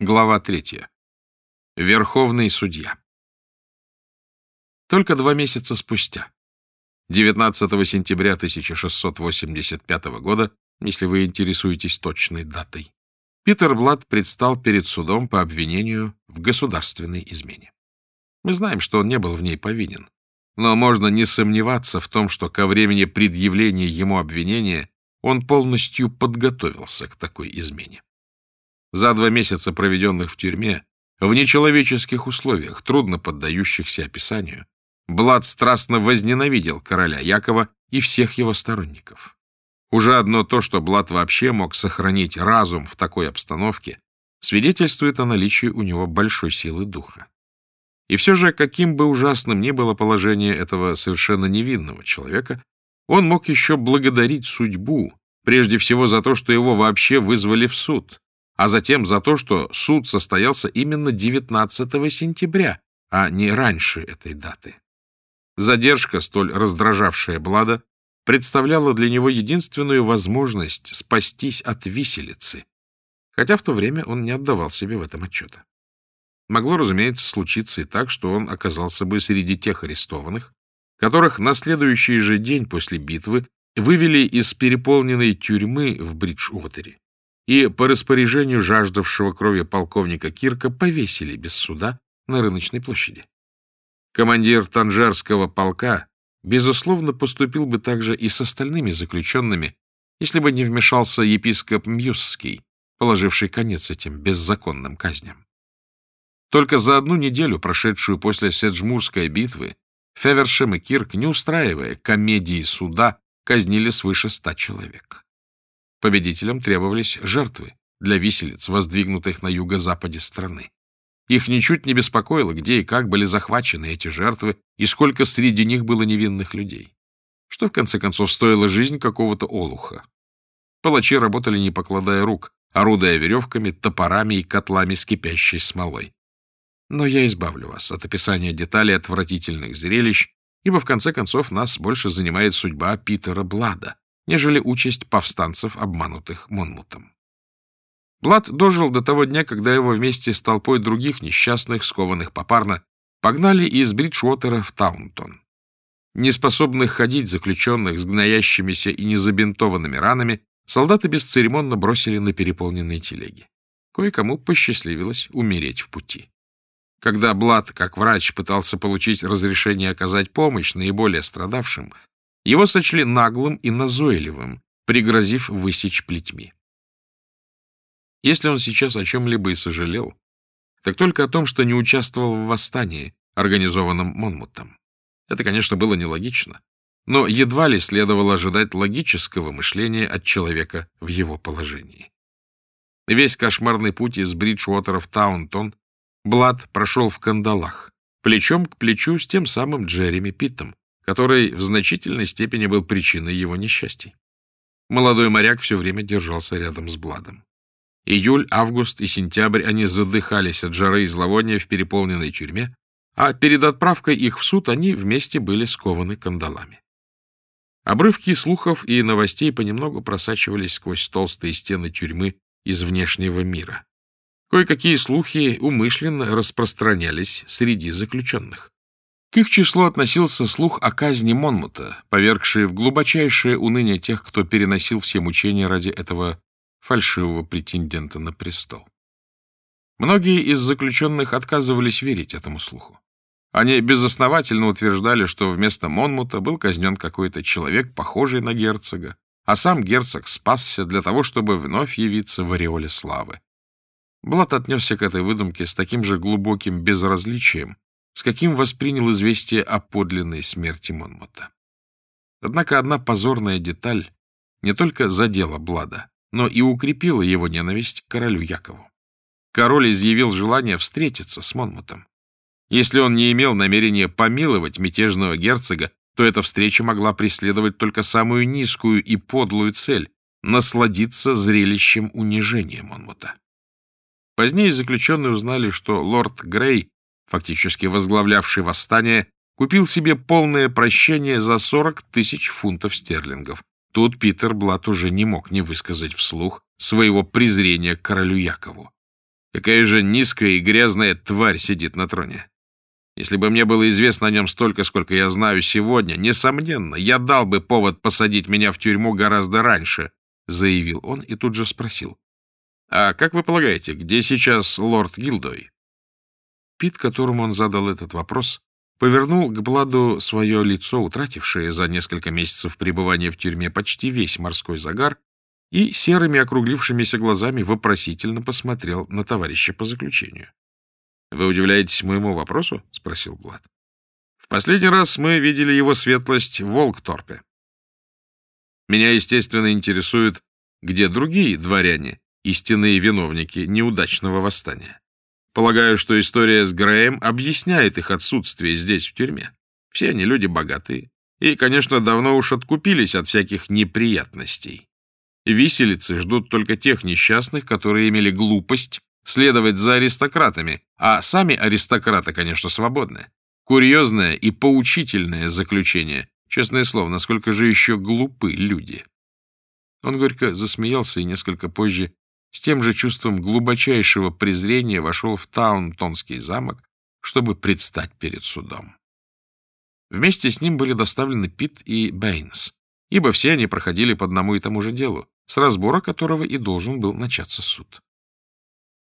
Глава третья. Верховный судья. Только два месяца спустя, 19 сентября 1685 года, если вы интересуетесь точной датой, Питер Блад предстал перед судом по обвинению в государственной измене. Мы знаем, что он не был в ней повинен, но можно не сомневаться в том, что ко времени предъявления ему обвинения он полностью подготовился к такой измене. За два месяца, проведенных в тюрьме, в нечеловеческих условиях, трудно поддающихся описанию, Блад страстно возненавидел короля Якова и всех его сторонников. Уже одно то, что Блад вообще мог сохранить разум в такой обстановке, свидетельствует о наличии у него большой силы духа. И все же, каким бы ужасным ни было положение этого совершенно невинного человека, он мог еще благодарить судьбу, прежде всего за то, что его вообще вызвали в суд, а затем за то, что суд состоялся именно 19 сентября, а не раньше этой даты. Задержка, столь раздражавшая Блада, представляла для него единственную возможность спастись от виселицы, хотя в то время он не отдавал себе в этом отчета. Могло, разумеется, случиться и так, что он оказался бы среди тех арестованных, которых на следующий же день после битвы вывели из переполненной тюрьмы в Бридж-Уотере и по распоряжению жаждавшего крови полковника Кирка повесили без суда на рыночной площади. Командир Танжерского полка, безусловно, поступил бы также и с остальными заключенными, если бы не вмешался епископ Мьюсский, положивший конец этим беззаконным казням. Только за одну неделю, прошедшую после Седжмурской битвы, Февершем и Кирк, не устраивая комедии суда, казнили свыше ста человек. Победителям требовались жертвы для виселиц, воздвигнутых на юго-западе страны. Их ничуть не беспокоило, где и как были захвачены эти жертвы, и сколько среди них было невинных людей. Что, в конце концов, стоило жизнь какого-то олуха. Палачи работали, не покладая рук, орудуя веревками, топорами и котлами с кипящей смолой. Но я избавлю вас от описания деталей отвратительных зрелищ, ибо, в конце концов, нас больше занимает судьба Питера Блада, нежели участь повстанцев, обманутых Монмутом. Блад дожил до того дня, когда его вместе с толпой других несчастных, скованных попарно, погнали из Бриджуотера в Таунтон. Неспособных ходить заключенных с гноящимися и незабинтованными ранами солдаты бесцеремонно бросили на переполненные телеги. Кое-кому посчастливилось умереть в пути. Когда Блад, как врач, пытался получить разрешение оказать помощь наиболее страдавшим, его сочли наглым и назойливым, пригрозив высечь плетьми. Если он сейчас о чем-либо и сожалел, так только о том, что не участвовал в восстании, организованном Монмутом. Это, конечно, было нелогично, но едва ли следовало ожидать логического мышления от человека в его положении. Весь кошмарный путь из Бриджуотера в Таунтон Блад прошел в кандалах, плечом к плечу с тем самым Джереми Питтом, который в значительной степени был причиной его несчастий. Молодой моряк все время держался рядом с Бладом. Июль, август и сентябрь они задыхались от жары и зловония в переполненной тюрьме, а перед отправкой их в суд они вместе были скованы кандалами. Обрывки слухов и новостей понемногу просачивались сквозь толстые стены тюрьмы из внешнего мира. Кое-какие слухи умышленно распространялись среди заключенных. К их числу относился слух о казни Монмута, повергший в глубочайшее уныние тех, кто переносил все мучения ради этого фальшивого претендента на престол. Многие из заключенных отказывались верить этому слуху. Они безосновательно утверждали, что вместо Монмута был казнен какой-то человек, похожий на герцога, а сам герцог спасся для того, чтобы вновь явиться в ореоле славы. Блад отнесся к этой выдумке с таким же глубоким безразличием, с каким воспринял известие о подлинной смерти Монмута. Однако одна позорная деталь не только задела Блада, но и укрепила его ненависть к королю Якову. Король изъявил желание встретиться с Монмутом. Если он не имел намерения помиловать мятежного герцога, то эта встреча могла преследовать только самую низкую и подлую цель — насладиться зрелищем унижения Монмута. Позднее заключенные узнали, что лорд Грей фактически возглавлявший восстание, купил себе полное прощение за 40 тысяч фунтов стерлингов. Тут Питер Блат уже не мог не высказать вслух своего презрения к королю Якову. Какая же низкая и грязная тварь сидит на троне. Если бы мне было известно о нем столько, сколько я знаю сегодня, несомненно, я дал бы повод посадить меня в тюрьму гораздо раньше, — заявил он и тут же спросил. — А как вы полагаете, где сейчас лорд Гилдой? Пит, которому он задал этот вопрос, повернул к Бладу свое лицо, утратившее за несколько месяцев пребывания в тюрьме почти весь морской загар, и серыми округлившимися глазами вопросительно посмотрел на товарища по заключению. — Вы удивляетесь моему вопросу? — спросил Блад. — В последний раз мы видели его светлость в Волкторпе. Меня, естественно, интересует, где другие дворяне, истинные виновники неудачного восстания. Полагаю, что история с Грэем объясняет их отсутствие здесь, в тюрьме. Все они люди богатые и, конечно, давно уж откупились от всяких неприятностей. Виселицы ждут только тех несчастных, которые имели глупость следовать за аристократами, а сами аристократы, конечно, свободны. Курьезное и поучительное заключение. Честное слово, насколько же еще глупы люди. Он горько засмеялся и несколько позже с тем же чувством глубочайшего презрения вошел в Таунтонский замок, чтобы предстать перед судом. Вместе с ним были доставлены Пит и Бэйнс, ибо все они проходили по одному и тому же делу, с разбора которого и должен был начаться суд.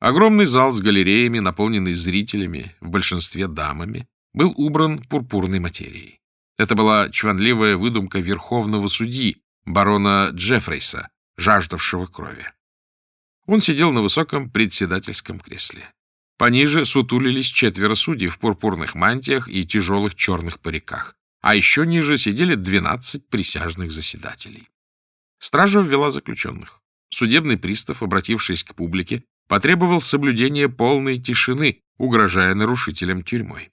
Огромный зал с галереями, наполненный зрителями, в большинстве дамами, был убран пурпурной материей. Это была чванливая выдумка верховного судьи, барона Джеффрейса, жаждавшего крови. Он сидел на высоком председательском кресле. Пониже сутулились четверо судей в пурпурных мантиях и тяжелых черных париках, а еще ниже сидели двенадцать присяжных заседателей. Стража ввела заключенных. Судебный пристав, обратившись к публике, потребовал соблюдения полной тишины, угрожая нарушителям тюрьмой.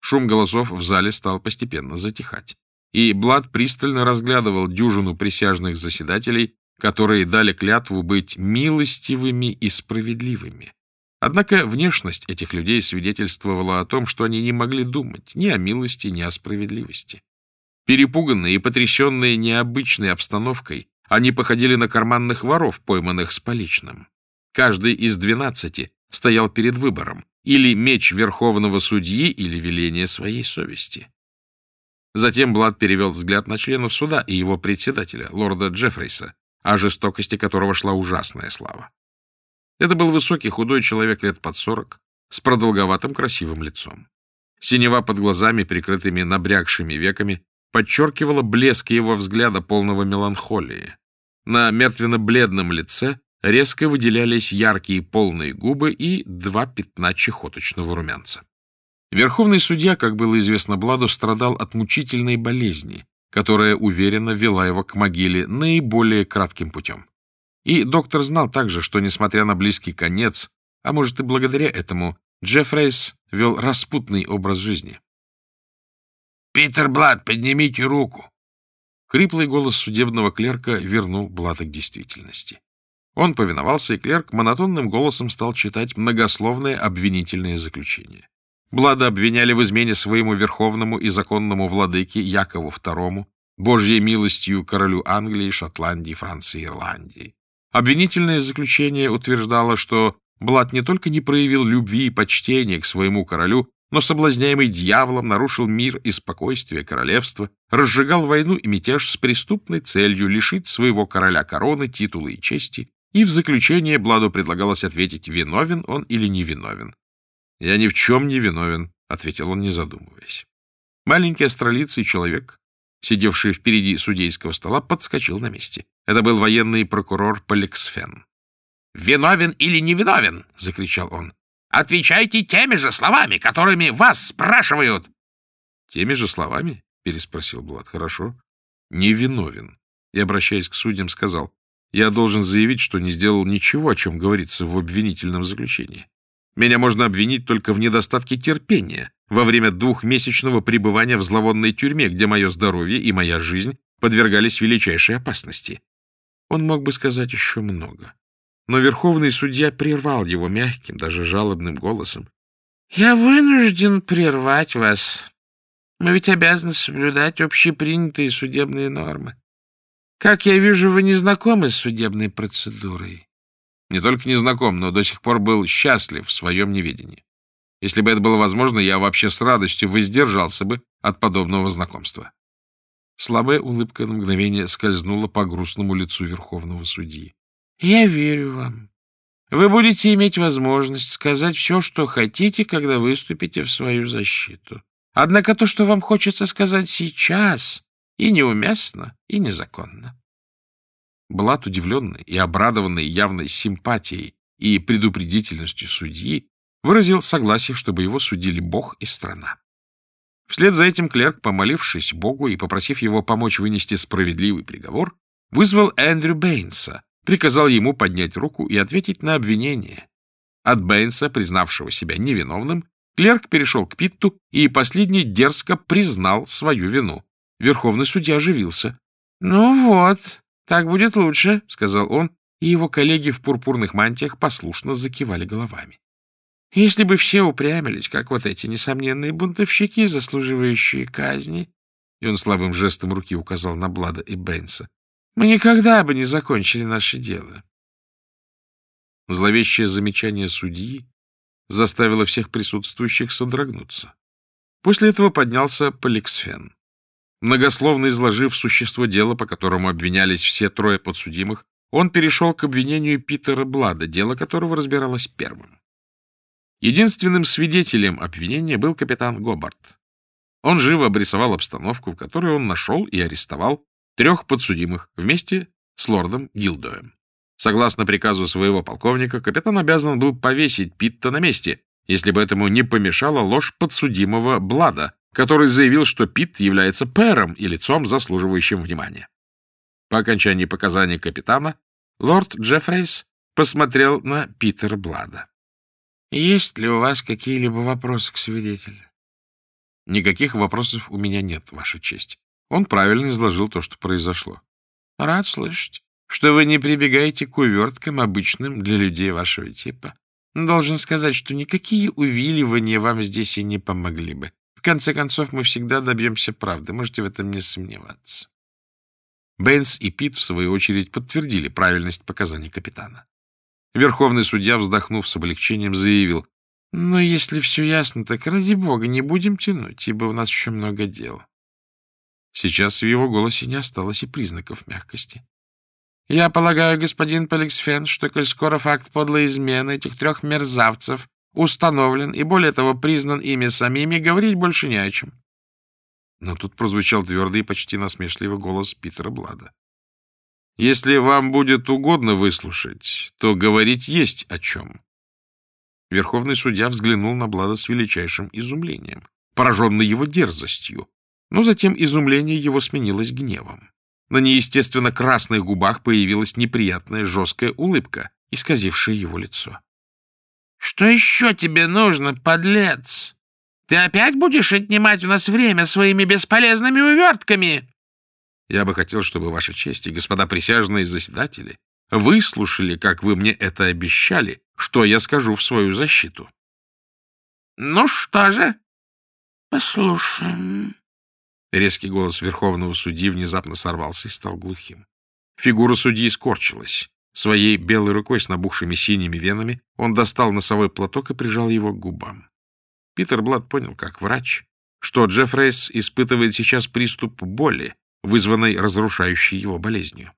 Шум голосов в зале стал постепенно затихать, и Блад пристально разглядывал дюжину присяжных заседателей, которые дали клятву быть милостивыми и справедливыми. Однако внешность этих людей свидетельствовала о том, что они не могли думать ни о милости, ни о справедливости. Перепуганные и потрясенные необычной обстановкой, они походили на карманных воров, пойманных с поличным. Каждый из двенадцати стоял перед выбором или меч верховного судьи, или веление своей совести. Затем Блад перевел взгляд на членов суда и его председателя, лорда Джеффрейса, о жестокости которого шла ужасная слава. Это был высокий худой человек лет под сорок, с продолговатым красивым лицом. Синева под глазами, прикрытыми набрякшими веками, подчеркивала блеск его взгляда полного меланхолии. На мертвенно-бледном лице резко выделялись яркие полные губы и два пятна чехоточного румянца. Верховный судья, как было известно Бладу, страдал от мучительной болезни, которая уверенно вела его к могиле наиболее кратким путем. И доктор знал также, что, несмотря на близкий конец, а может и благодаря этому, Джеффрейс вел распутный образ жизни. «Питер Блад, поднимите руку!» Хриплый голос судебного клерка вернул Блада к действительности. Он повиновался, и клерк монотонным голосом стал читать многословное обвинительное заключение. Блада обвиняли в измене своему верховному и законному владыке Якову II, Божьей милостью королю Англии, Шотландии, Франции и Ирландии. Обвинительное заключение утверждало, что Блад не только не проявил любви и почтения к своему королю, но, соблазняемый дьяволом, нарушил мир и спокойствие королевства, разжигал войну и мятеж с преступной целью лишить своего короля короны, титула и чести, и в заключение Бладу предлагалось ответить, виновен он или невиновен. «Я ни в чем не виновен», — ответил он, не задумываясь. Маленький астролицый человек, сидевший впереди судейского стола, подскочил на месте. Это был военный прокурор Поликсфен. «Виновен или невиновен?» — закричал он. «Отвечайте теми же словами, которыми вас спрашивают!» «Теми же словами?» — переспросил Блад. «Хорошо. Невиновен». И, обращаясь к судьям, сказал, «Я должен заявить, что не сделал ничего, о чем говорится в обвинительном заключении. Меня можно обвинить только в недостатке терпения во время двухмесячного пребывания в зловонной тюрьме, где мое здоровье и моя жизнь подвергались величайшей опасности. Он мог бы сказать еще много. Но верховный судья прервал его мягким, даже жалобным голосом. — Я вынужден прервать вас. Мы ведь обязаны соблюдать общепринятые судебные нормы. Как я вижу, вы не знакомы с судебной процедурой. Не только не знаком, но до сих пор был счастлив в своем неведении. Если бы это было возможно, я вообще с радостью воздержался бы от подобного знакомства. Слабая улыбка на мгновение скользнула по грустному лицу верховного судьи. — Я верю вам. Вы будете иметь возможность сказать все, что хотите, когда выступите в свою защиту. Однако то, что вам хочется сказать сейчас, и неуместно, и незаконно. Блат, удивленный и обрадованный явной симпатией и предупредительностью судьи, выразил согласие, чтобы его судили Бог и страна. Вслед за этим клерк, помолившись Богу и попросив его помочь вынести справедливый приговор, вызвал Эндрю Бэйнса, приказал ему поднять руку и ответить на обвинение. От Бэйнса, признавшего себя невиновным, клерк перешел к Питту, и последний дерзко признал свою вину. Верховный судья оживился. — Ну вот, так будет лучше, — сказал он, и его коллеги в пурпурных мантиях послушно закивали головами. Если бы все упрямились, как вот эти несомненные бунтовщики, заслуживающие казни, и он слабым жестом руки указал на Блада и Бэйнса, мы никогда бы не закончили наше дело. Зловещее замечание судьи заставило всех присутствующих содрогнуться. После этого поднялся Поликсфен. Многословно изложив существо дела, по которому обвинялись все трое подсудимых, он перешел к обвинению Питера Блада, дело которого разбиралось первым. Единственным свидетелем обвинения был капитан Гобарт. Он живо обрисовал обстановку, в которой он нашел и арестовал трех подсудимых вместе с лордом Гилдоем. Согласно приказу своего полковника, капитан обязан был повесить Питта на месте, если бы этому не помешала ложь подсудимого Блада, который заявил, что Питт является пэром и лицом, заслуживающим внимания. По окончании показаний капитана лорд Джеффрейс посмотрел на Питера Блада. «Есть ли у вас какие-либо вопросы к свидетелю?» «Никаких вопросов у меня нет, Ваша честь. Он правильно изложил то, что произошло. — Рад слышать, что вы не прибегаете к уверткам, обычным для людей вашего типа. Должен сказать, что никакие увиливания вам здесь и не помогли бы. В конце концов, мы всегда добьемся правды, можете в этом не сомневаться. Бэйнс и Пит, в свою очередь, подтвердили правильность показаний капитана. Верховный судья, вздохнув с облегчением, заявил, «Ну, если все ясно, так ради бога не будем тянуть, ибо у нас еще много дел. Сейчас в его голосе не осталось и признаков мягкости. «Я полагаю, господин Поликсфен, что, коль скоро факт подлой измены этих трех мерзавцев установлен и, более того, признан ими самими, говорить больше не о чем». Но тут прозвучал твердый и почти насмешливый голос Питера Блада. «Если вам будет угодно выслушать, то говорить есть о чем». Верховный судья взглянул на Блада с величайшим изумлением, пораженный его дерзостью, но затем изумление его сменилось гневом. На неестественно красных губах появилась неприятная жесткая улыбка, исказившая его лицо. — Что еще тебе нужно, подлец? Ты опять будешь отнимать у нас время своими бесполезными увертками? Я бы хотел, чтобы ваша честь и господа присяжные заседатели выслушали, как вы мне это обещали, что я скажу в свою защиту. — Ну что же, послушаем. Резкий голос верховного судьи внезапно сорвался и стал глухим. Фигура судьи скорчилась. Своей белой рукой с набухшими синими венами он достал носовой платок и прижал его к губам. Питер Блад понял, как врач, что Джефф Рейс испытывает сейчас приступ боли, вызванной разрушающей его болезнью.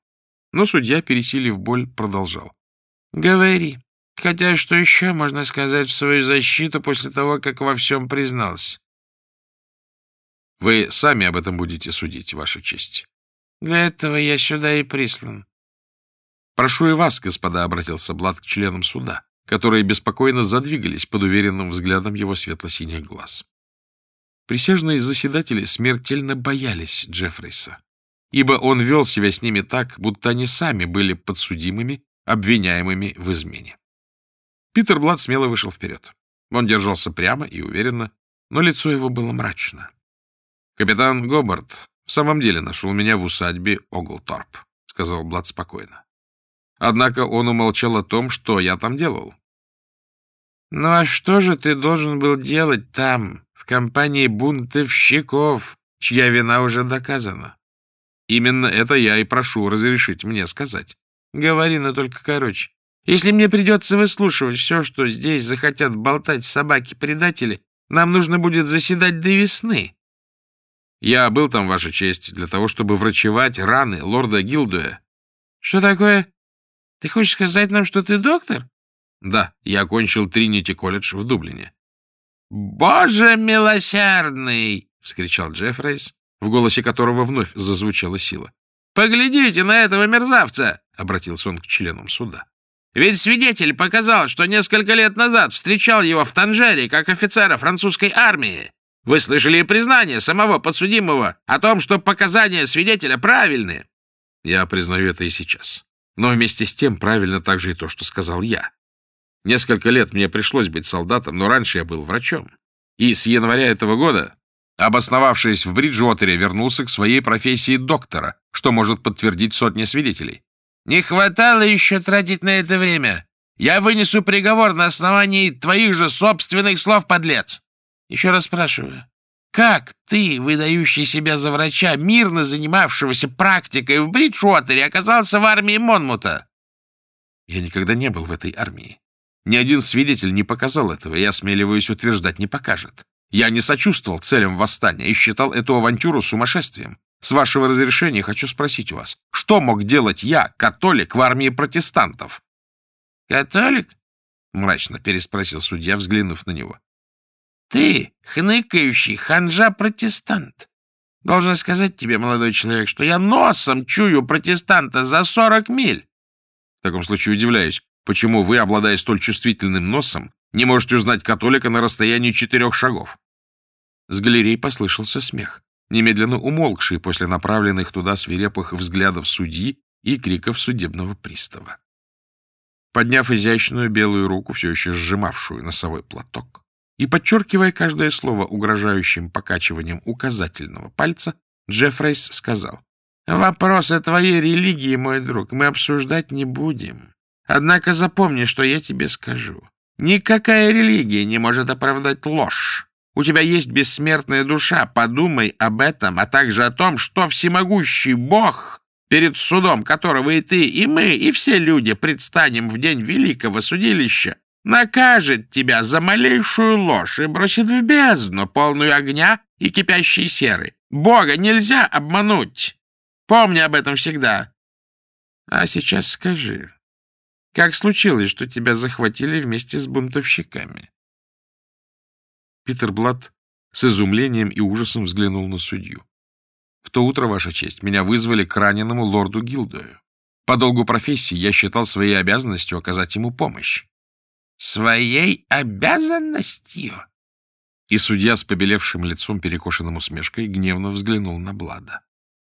Но судья, пересилив боль, продолжал. — Говори. Хотя что еще можно сказать в свою защиту после того, как во всем признался? Вы сами об этом будете судить, Ваша честь. Для этого я сюда и прислан. Прошу и вас, господа, — обратился Блад к членам суда, которые беспокойно задвигались под уверенным взглядом его светло-синих глаз. Присяжные заседатели смертельно боялись Джеффрейса, ибо он вел себя с ними так, будто они сами были подсудимыми, обвиняемыми в измене. Питер Блад смело вышел вперед. Он держался прямо и уверенно, но лицо его было мрачно. Капитан Гобарт в самом деле нашел меня в усадьбе Оглторп, — сказал Блад спокойно. Однако он умолчал о том, что я там делал. — Ну а что же ты должен был делать там, в компании бунтовщиков, чья вина уже доказана? Именно это я и прошу разрешить мне сказать. Говори, но только короче. Если мне придется выслушивать все, что здесь захотят болтать собаки-предатели, нам нужно будет заседать до весны. Я был там, Ваша честь, для того, чтобы врачевать раны лорда Гилдуя. Что такое? Ты хочешь сказать нам, что ты доктор? Да, я окончил Тринити колледж в Дублине. Боже милосердный! — вскричал Джеффрейс, в голосе которого вновь зазвучала сила. «Поглядите на этого мерзавца!» — обратился он к членам суда. «Ведь свидетель показал, что несколько лет назад встречал его в Танжере как офицера французской армии. Вы слышали признание самого подсудимого о том, что показания свидетеля правильны?» «Я признаю это и сейчас. Но вместе с тем правильно также и то, что сказал я. Несколько лет мне пришлось быть солдатом, но раньше я был врачом. И с января этого года Обосновавшись в Бриджуотере, вернулся к своей профессии доктора, что может подтвердить сотни свидетелей. «Не хватало еще тратить на это время. Я вынесу приговор на основании твоих же собственных слов, подлец. Еще раз спрашиваю, как ты, выдающий себя за врача, мирно занимавшегося практикой в Бриджуотере, оказался в армии Монмута?» «Я никогда не был в этой армии. Ни один свидетель не показал этого, и, осмеливаюсь утверждать, не покажет. Я не сочувствовал целям восстания и считал эту авантюру сумасшествием. С вашего разрешения хочу спросить у вас, что мог делать я, католик, в армии протестантов? — Католик? — мрачно переспросил судья, взглянув на него. — Ты, хныкающий ханжа-протестант. Должен сказать тебе, молодой человек, что я носом чую протестанта за сорок миль. В таком случае удивляюсь, почему вы, обладая столь чувствительным носом, не можете узнать католика на расстоянии четырех шагов. С галерей послышался смех, немедленно умолкший после направленных туда свирепых взглядов судьи и криков судебного пристава. Подняв изящную белую руку, все еще сжимавшую носовой платок, и подчеркивая каждое слово угрожающим покачиванием указательного пальца, Джеффрейс сказал, «Вопрос о твоей религии, мой друг, мы обсуждать не будем. Однако запомни, что я тебе скажу. Никакая религия не может оправдать ложь. У тебя есть бессмертная душа, подумай об этом, а также о том, что всемогущий Бог, перед судом которого и ты, и мы, и все люди предстанем в день великого судилища, накажет тебя за малейшую ложь и бросит в бездну, полную огня и кипящей серы. Бога нельзя обмануть. Помни об этом всегда. А сейчас скажи, как случилось, что тебя захватили вместе с бунтовщиками? Питер Блад с изумлением и ужасом взглянул на судью. В то утро, Ваша честь, меня вызвали к раненому лорду Гилдою. По долгу профессии я считал своей обязанностью оказать ему помощь. Своей обязанностью? И судья с побелевшим лицом, перекошенным усмешкой, гневно взглянул на Блада.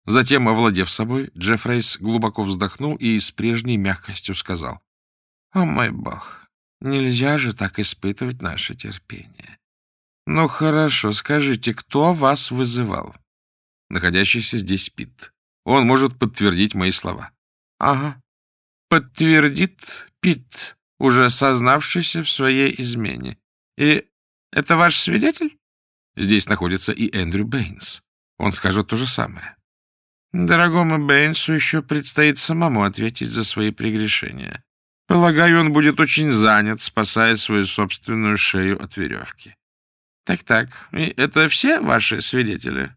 Затем, овладев собой, Джеффрейс глубоко вздохнул и с прежней мягкостью сказал. — О мой бог, нельзя же так испытывать наше терпение. Ну хорошо, скажите, кто вас вызывал? Находящийся здесь Пит. Он может подтвердить мои слова. Ага. Подтвердит Пит, уже сознавшийся в своей измене. И это ваш свидетель? Здесь находится и Эндрю Бэйнс. Он скажет то же самое. Дорогому Бэйнсу еще предстоит самому ответить за свои прегрешения. Полагаю, он будет очень занят, спасая свою собственную шею от веревки. Так-так, и это все ваши свидетели?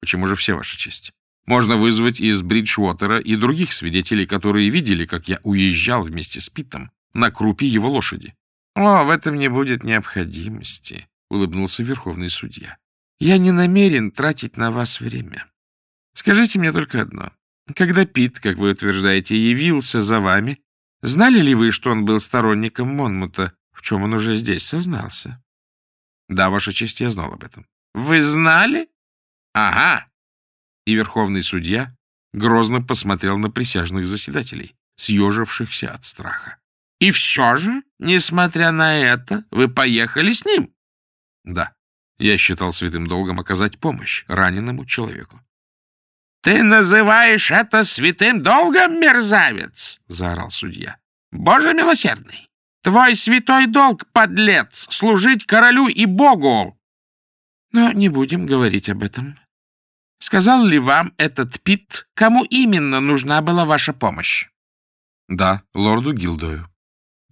Почему же все, ваша честь? Можно вызвать из Бриджуотера и других свидетелей, которые видели, как я уезжал вместе с Питом на крупе его лошади. — О, в этом не будет необходимости, — улыбнулся верховный судья. — Я не намерен тратить на вас время. Скажите мне только одно. Когда Пит, как вы утверждаете, явился за вами, знали ли вы, что он был сторонником Монмута, в чем он уже здесь сознался? Да, Ваша честь, я знал об этом. Вы знали? Ага. И верховный судья грозно посмотрел на присяжных заседателей, съежившихся от страха. И все же, несмотря на это, вы поехали с ним? Да. Я считал святым долгом оказать помощь раненому человеку. «Ты называешь это святым долгом, мерзавец?» — заорал судья. «Боже милосердный! Твой святой долг, подлец, служить королю и богу. Но не будем говорить об этом. Сказал ли вам этот Пит, кому именно нужна была ваша помощь? Да, лорду Гилдою.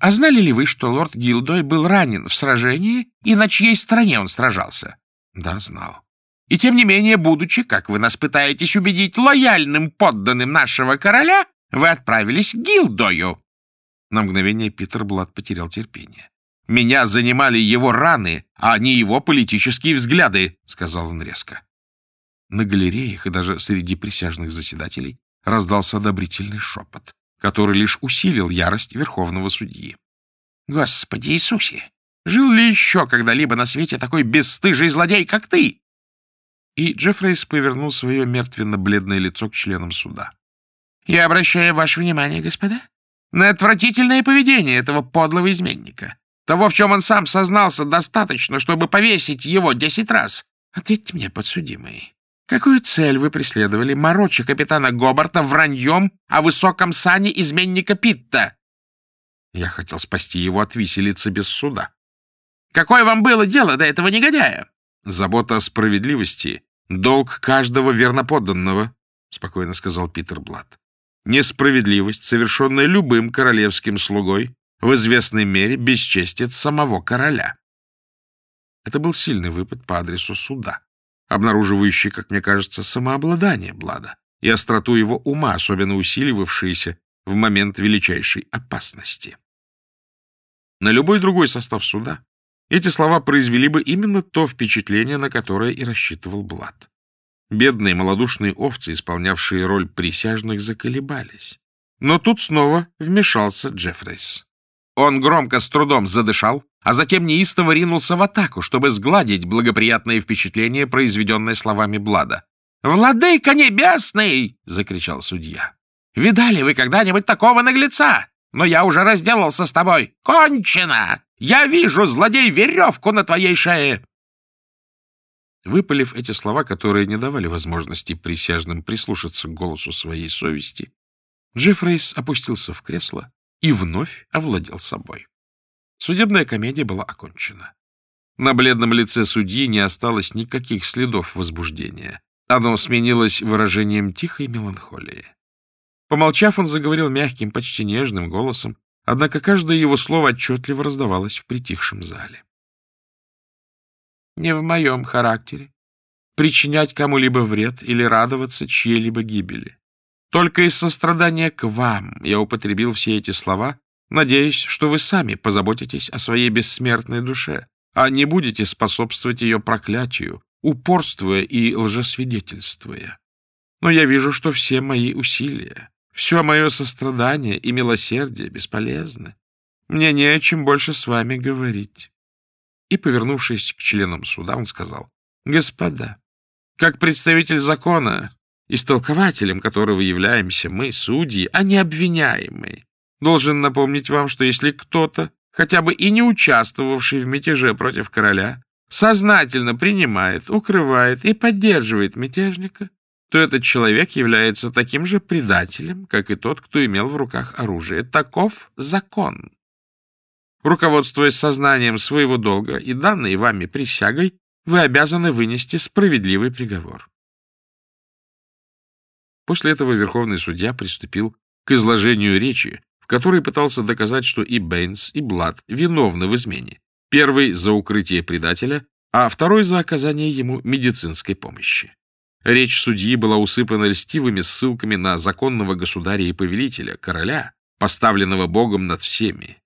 А знали ли вы, что лорд Гилдой был ранен в сражении, и на чьей стороне он сражался? Да, знал. И тем не менее, будучи, как вы нас пытаетесь убедить, лояльным подданным нашего короля, вы отправились к Гилдою. На мгновение Питер Блад потерял терпение. «Меня занимали его раны, а не его политические взгляды», — сказал он резко. На галереях и даже среди присяжных заседателей раздался одобрительный шепот, который лишь усилил ярость верховного судьи. «Господи Иисусе! Жил ли еще когда-либо на свете такой бесстыжий злодей, как ты?» И Джеффрейс повернул свое мертвенно-бледное лицо к членам суда. «Я обращаю ваше внимание, господа, на отвратительное поведение этого подлого изменника. Того, в чем он сам сознался, достаточно, чтобы повесить его десять раз. Ответьте мне, подсудимый, какую цель вы преследовали, мороча капитана Гобарта враньем о высоком сане изменника Питта? Я хотел спасти его от виселицы без суда. Какое вам было дело до этого негодяя? Забота о справедливости — долг каждого верноподданного, — спокойно сказал Питер Блад. Несправедливость, совершенная любым королевским слугой, в известной мере бесчестит самого короля. Это был сильный выпад по адресу суда, обнаруживающий, как мне кажется, самообладание Блада и остроту его ума, особенно усиливавшиеся в момент величайшей опасности. На любой другой состав суда эти слова произвели бы именно то впечатление, на которое и рассчитывал Блад. Бедные малодушные овцы, исполнявшие роль присяжных, заколебались. Но тут снова вмешался Джеффрейс. Он громко с трудом задышал, а затем неистово ринулся в атаку, чтобы сгладить благоприятное впечатление, произведенное словами Блада. «Владыка небесный!» — закричал судья. «Видали вы когда-нибудь такого наглеца? Но я уже разделался с тобой. Кончено! Я вижу, злодей, веревку на твоей шее!» Выпалив эти слова, которые не давали возможности присяжным прислушаться к голосу своей совести, Джеффрейс опустился в кресло и вновь овладел собой. Судебная комедия была окончена. На бледном лице судьи не осталось никаких следов возбуждения. Оно сменилось выражением тихой меланхолии. Помолчав, он заговорил мягким, почти нежным голосом, однако каждое его слово отчетливо раздавалось в притихшем зале не в моем характере причинять кому-либо вред или радоваться чьей-либо гибели. Только из сострадания к вам я употребил все эти слова, надеясь, что вы сами позаботитесь о своей бессмертной душе, а не будете способствовать ее проклятию, упорствуя и лжесвидетельствуя. Но я вижу, что все мои усилия, все мое сострадание и милосердие бесполезны. Мне не о чем больше с вами говорить и, повернувшись к членам суда, он сказал, «Господа, как представитель закона, истолкователем которого являемся мы, судьи, а не обвиняемые, должен напомнить вам, что если кто-то, хотя бы и не участвовавший в мятеже против короля, сознательно принимает, укрывает и поддерживает мятежника, то этот человек является таким же предателем, как и тот, кто имел в руках оружие. Таков закон. Руководствуясь сознанием своего долга и данной вами присягой, вы обязаны вынести справедливый приговор. После этого верховный судья приступил к изложению речи, в которой пытался доказать, что и Бэйнс, и Блад виновны в измене. Первый за укрытие предателя, а второй за оказание ему медицинской помощи. Речь судьи была усыпана льстивыми ссылками на законного государя и повелителя, короля, поставленного Богом над всеми,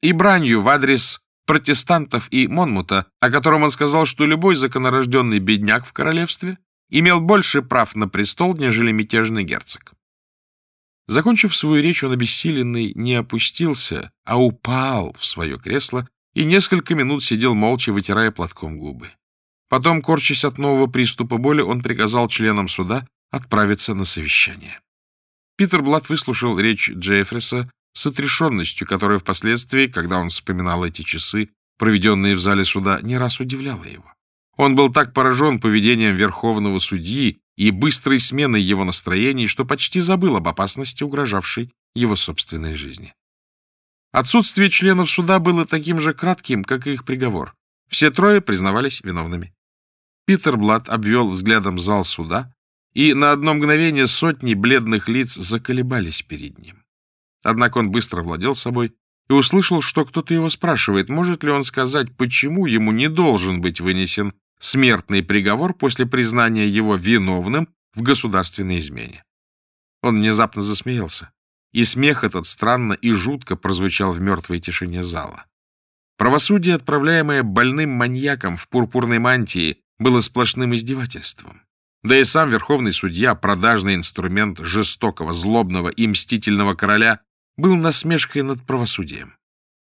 и бранью в адрес протестантов и Монмута, о котором он сказал, что любой законорожденный бедняк в королевстве имел больше прав на престол, нежели мятежный герцог. Закончив свою речь, он обессиленный не опустился, а упал в свое кресло и несколько минут сидел молча, вытирая платком губы. Потом, корчась от нового приступа боли, он приказал членам суда отправиться на совещание. Питер Блад выслушал речь Джеффриса с отрешенностью, которая впоследствии, когда он вспоминал эти часы, проведенные в зале суда, не раз удивляла его. Он был так поражен поведением верховного судьи и быстрой сменой его настроений, что почти забыл об опасности, угрожавшей его собственной жизни. Отсутствие членов суда было таким же кратким, как и их приговор. Все трое признавались виновными. Питер Блад обвел взглядом зал суда, и на одно мгновение сотни бледных лиц заколебались перед ним. Однако он быстро владел собой и услышал, что кто-то его спрашивает, может ли он сказать, почему ему не должен быть вынесен смертный приговор после признания его виновным в государственной измене. Он внезапно засмеялся, и смех этот странно и жутко прозвучал в мертвой тишине зала. Правосудие, отправляемое больным маньяком в пурпурной мантии, было сплошным издевательством. Да и сам верховный судья, продажный инструмент жестокого, злобного и мстительного короля, был насмешкой над правосудием.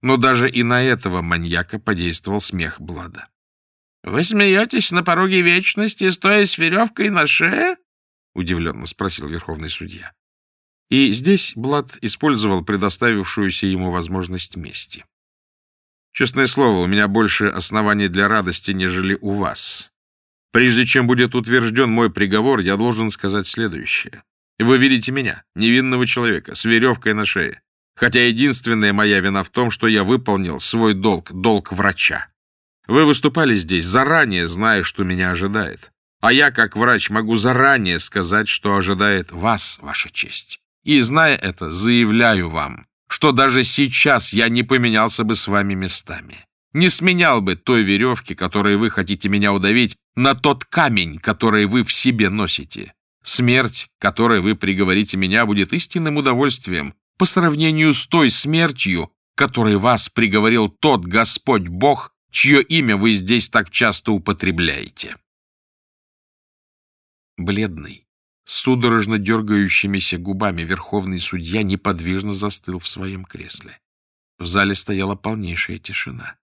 Но даже и на этого маньяка подействовал смех Блада. — Вы смеетесь на пороге вечности, стоя с веревкой на шее? — удивленно спросил верховный судья. И здесь Блад использовал предоставившуюся ему возможность мести. Честное слово, у меня больше оснований для радости, нежели у вас. Прежде чем будет утвержден мой приговор, я должен сказать следующее. Вы видите меня, невинного человека, с веревкой на шее. Хотя единственная моя вина в том, что я выполнил свой долг, долг врача. Вы выступали здесь, заранее зная, что меня ожидает. А я, как врач, могу заранее сказать, что ожидает вас, ваша честь. И, зная это, заявляю вам, что даже сейчас я не поменялся бы с вами местами. Не сменял бы той веревки, которой вы хотите меня удавить, на тот камень, который вы в себе носите. Смерть, которой вы приговорите меня, будет истинным удовольствием по сравнению с той смертью, которой вас приговорил тот Господь Бог, чье имя вы здесь так часто употребляете. Бледный, судорожно дергающимися губами верховный судья неподвижно застыл в своем кресле. В зале стояла полнейшая тишина.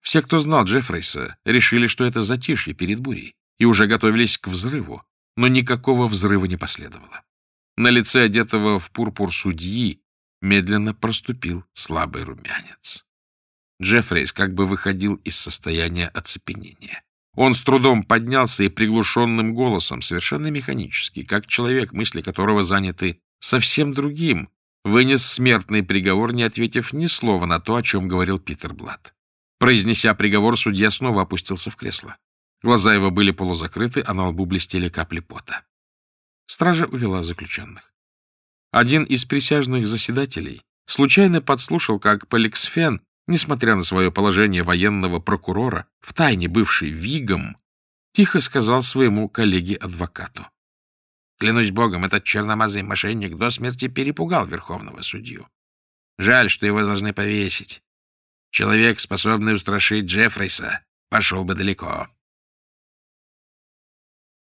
Все, кто знал Джеффрейса, решили, что это затишье перед бурей, и уже готовились к взрыву, но никакого взрыва не последовало. На лице одетого в пурпур судьи медленно проступил слабый румянец. Джеффрейс как бы выходил из состояния оцепенения. Он с трудом поднялся и приглушенным голосом, совершенно механически, как человек, мысли которого заняты совсем другим, вынес смертный приговор, не ответив ни слова на то, о чем говорил Питер Блад. Произнеся приговор, судья снова опустился в кресло. Глаза его были полузакрыты, а на лбу блестели капли пота. Стража увела заключенных. Один из присяжных заседателей случайно подслушал, как Поликсфен несмотря на свое положение военного прокурора, втайне бывший Вигом, тихо сказал своему коллеге-адвокату. Клянусь богом, этот черномазый мошенник до смерти перепугал верховного судью. Жаль, что его должны повесить. Человек, способный устрашить Джеффрейса, пошел бы далеко.